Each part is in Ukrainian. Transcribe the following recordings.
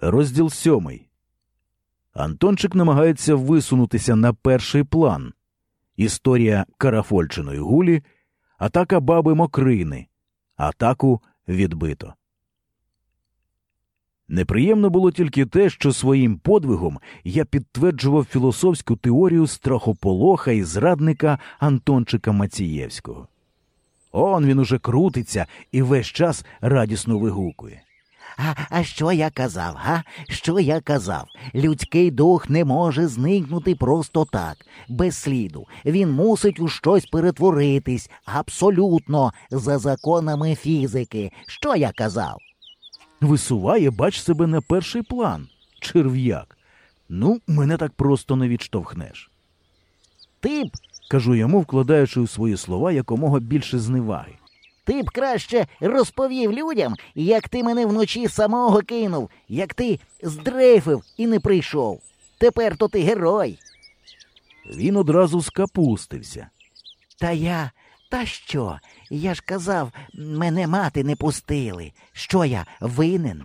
Розділ сьомий. Антончик намагається висунутися на перший план. Історія карафольчиної гулі, атака баби Мокрини. Атаку відбито. Неприємно було тільки те, що своїм подвигом я підтверджував філософську теорію страхополоха і зрадника Антончика Мацієвського. Он він уже крутиться і весь час радісно вигукує. А, а що я казав, га? Що я казав? Людський дух не може зникнути просто так, без сліду. Він мусить у щось перетворитись абсолютно за законами фізики. Що я казав? Висуває, бач себе на перший план. Черв'як. Ну, мене так просто не відштовхнеш. Ти б, Кажу йому, вкладаючи у свої слова якомога більше зневаги. Ти б краще розповів людям, як ти мене вночі самого кинув, як ти здрейфив і не прийшов. Тепер то ти герой. Він одразу скапустився. Та я. Та що? Я ж казав, мене мати не пустили. Що я винен?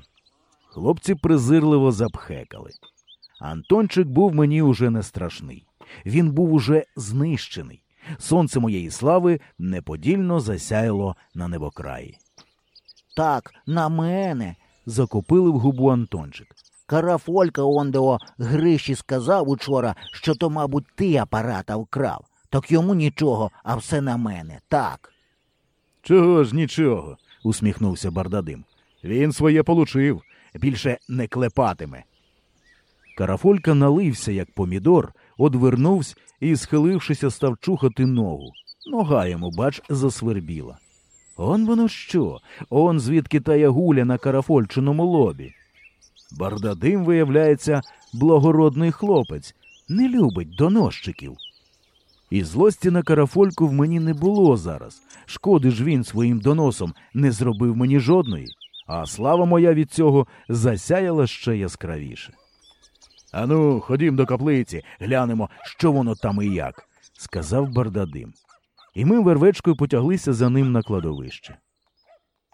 Хлопці презирливо запхекали. Антончик був мені уже не страшний. Він був уже знищений. Сонце моєї слави неподільно засяяло на небокраї. Так, на мене. Закопилив губу Антончик. Карафолька ондео Гриші сказав учора, що то, мабуть, ти апарата вкрав. Так йому нічого, а все на мене. Так. Чого ж нічого, усміхнувся Бардадим. Він своє получив, більше не клепатиме. Карафолька налився, як помідор, одвернувся і, схилившися, став чухати ногу. Нога йому, бач, засвербіла. Он воно що? Он звідки тая гуля на карафольчиному лобі. Бардадим, виявляється, благородний хлопець, не любить доносчиків. І злості на карафольку в мені не було зараз. Шкоди ж він своїм доносом не зробив мені жодної, а слава моя від цього засяяла ще яскравіше. Ану, ходім до каплиці, глянемо, що воно там і як, сказав Бардадим. І ми вервечкою потяглися за ним на кладовище.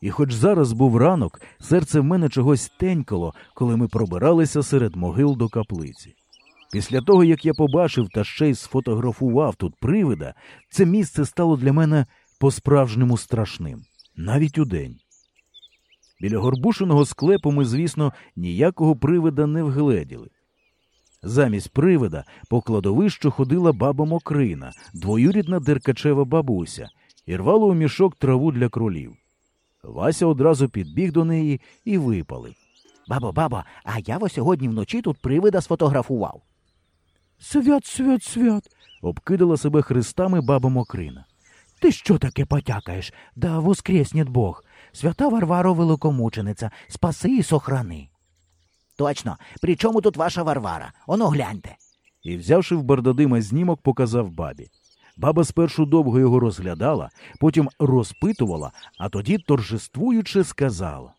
І хоч зараз був ранок, серце в мене чогось тенькало, коли ми пробиралися серед могил до каплиці. Після того, як я побачив та ще й сфотографував тут привида, це місце стало для мене по-справжньому страшним, навіть удень. Біля горбушиного склепу ми, звісно, ніякого привида не вгледіли. Замість привида по кладовищу ходила баба Мокрина, двоюрідна деркачева бабуся, і рвала у мішок траву для кролів. Вася одразу підбіг до неї і випалив. Бабо, бабо, а я во сьогодні вночі тут привида сфотографував. Свят, свят, свят. обкидала себе хрестами баба Мокрина. Ти що таке потякаєш? Да воскреснет Бог. Свята Варваро великомучениця, спаси і сохрани. Точно. При чому тут ваша Варвара? Оно гляньте. І, взявши в бардадима знімок, показав бабі. Баба спершу довго його розглядала, потім розпитувала, а тоді торжествуючи сказала.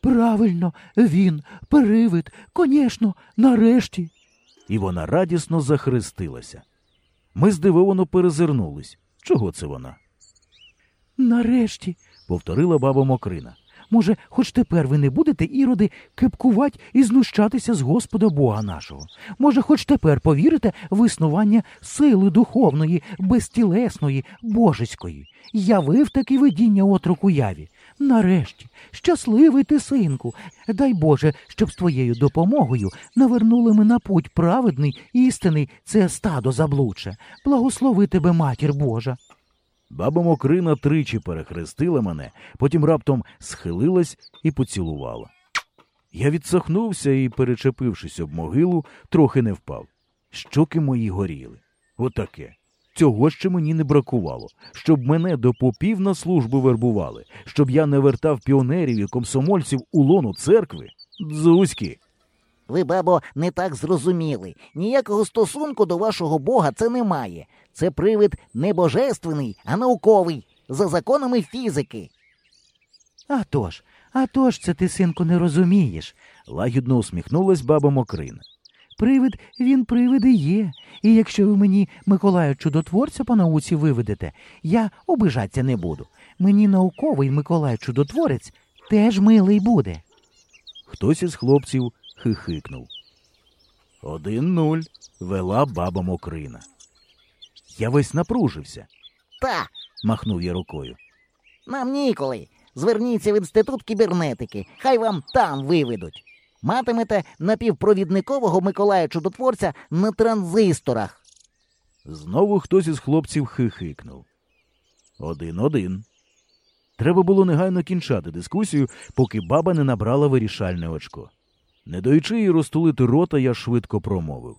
Правильно, він, привид, конечно, нарешті. І вона радісно захрестилася. Ми здивовано перезирнулись. Чого це вона? Нарешті, повторила баба Мокрина. Може, хоч тепер ви не будете, іроди, кепкувати і знущатися з Господа Бога нашого. Може, хоч тепер повірите в існування сили духовної, безтілесної, божеської. Явив таки видіння отроку яві. Нарешті, щасливий ти, синку, дай Боже, щоб з твоєю допомогою навернули ми на путь праведний, істинний це стадо заблудше. Благослови тебе, матір Божа. Баба Мокрина тричі перехрестила мене, потім раптом схилилась і поцілувала. Я відсахнувся і, перечепившись об могилу, трохи не впав. Щоки мої горіли. Отаке. Цього ще мені не бракувало, щоб мене до попів на службу вербували, щоб я не вертав піонерів і комсомольців у лону церкви. Дзузьки. Ви, бабо, не так зрозуміли. Ніякого стосунку до вашого Бога це не має. Це привид не божественний, а науковий, за законами фізики. А тож, а тож це ти, синку, не розумієш, лагідно усміхнулась баба Мокрина. Привид, він привид і є. І якщо ви мені Миколая чудотворця по науці виведете, я обижатися не буду. Мені науковий Миколай чудотворець теж милий буде. Хтось із хлопців хихикнув. Один нуль вела баба Мокрина. Я весь напружився, Та, махнув я рукою. нам ніколи. Зверніться в інститут кібернетики, хай вам там виведуть. Матимете напівпровідникового Миколая Чудотворця на транзисторах. Знову хтось із хлопців хихикнув. Один-один. Треба було негайно кінчати дискусію, поки баба не набрала вирішальне очко. Не даючи їй розтулити рота, я швидко промовив.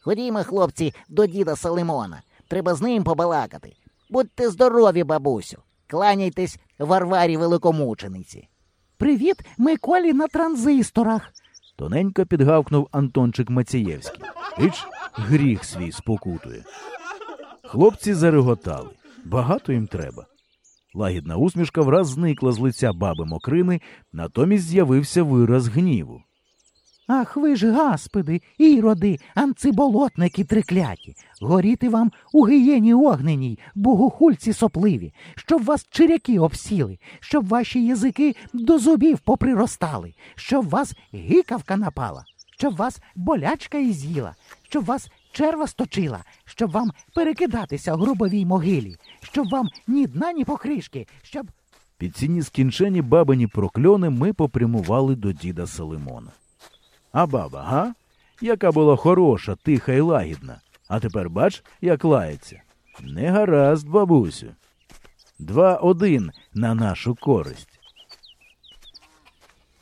Ходімо, хлопці, до діда Салимона. Треба з ним побалакати. Будьте здорові, бабусю. Кланяйтесь Варварі великомучениці. Привіт, Миколі на транзисторах. Тоненько підгавкнув Антончик Мацієвський. Іч, гріх свій спокутує. Хлопці зареготали. Багато їм треба. Лагідна усмішка враз зникла з лиця баби Мокрини, натомість з'явився вираз гніву. Ах ви ж гаспиди, іроди, анциболотники трикляті, горіти вам у гієні огненій, богохульці сопливі, щоб вас чиряки обсіли, щоб ваші язики до зубів поприростали, щоб вас гикавка напала, щоб вас болячка із'їла, щоб вас черва сточила, щоб вам перекидатися в грубовій могилі, щоб вам ні дна, ні покришки, щоб. Під ці нескінчені бабині прокльони ми попрямували до діда Салимона. А баба, га? Яка була хороша, тиха і лагідна. А тепер бач, як лається. Не гаразд, бабусю. Два-один на нашу користь.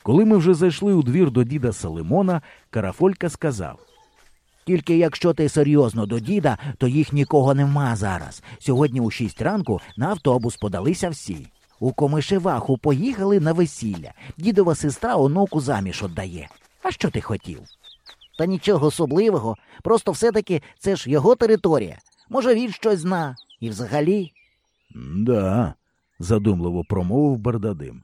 Коли ми вже зайшли у двір до діда Салимона, Карафолька сказав. Тільки якщо ти серйозно до діда, то їх нікого нема зараз. Сьогодні у шість ранку на автобус подалися всі. У Комишеваху поїхали на весілля. Дідова сестра онуку заміж отдає. А що ти хотів? Та нічого особливого. Просто все-таки це ж його територія. Може, він щось зна. І взагалі. Да, задумливо промовив Бардадим.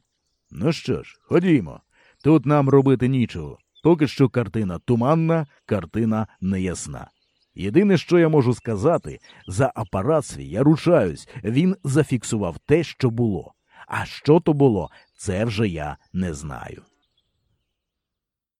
Ну що ж, ходімо. Тут нам робити нічого. Поки що картина туманна, картина неясна. Єдине, що я можу сказати, за апарат свій я ручаюсь, він зафіксував те, що було. А що то було, це вже я не знаю.